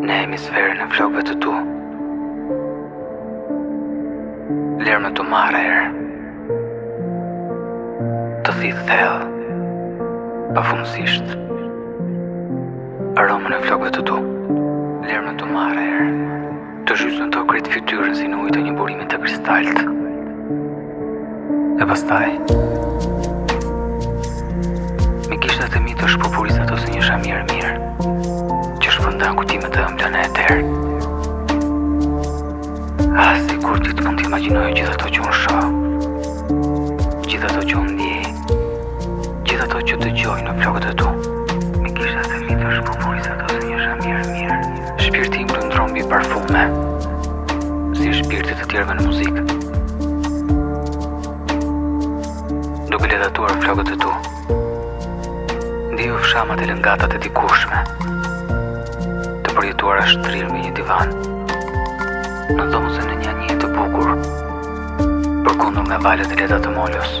Në hemisferën e flokëve të tu Lërmë të marr erë Të thith thellë Pafundësisht Aromën e flokëve të tu Lërmë të marr erë Të zhyt në to krejt fytyrën si në ujët e një burimi të kristaltë. E pastaj, me gishtat e mi t'i shpupuris ato si një shami erëmirë, që shpërndan kujtime të ëmbla në eter. Ah, sikur ti të mund të imagjinoje gjithë ato që unë shoh, gjithë ato që unë ndjej, gjithë ato që dëgjoj në flokët e tu. Shpirti im lundron mbi parfume, si shpirti i të tjerëve në muzikë. Duke ledhatuar flokët e tu, ndiej ofshamat e lëngatat e dikurshme, të përjetuara shtrirë mbi një divan, në dhomëzën e një anijeje të bukur, përkundur nga valët e lehta të molos.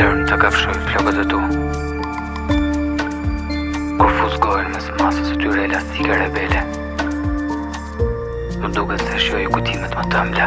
Lërmë të kafshoj flokët e tu Kur fus gojën mes masës së tyre elastike rebele Më duket se shijoj kujtimet më të ëmbla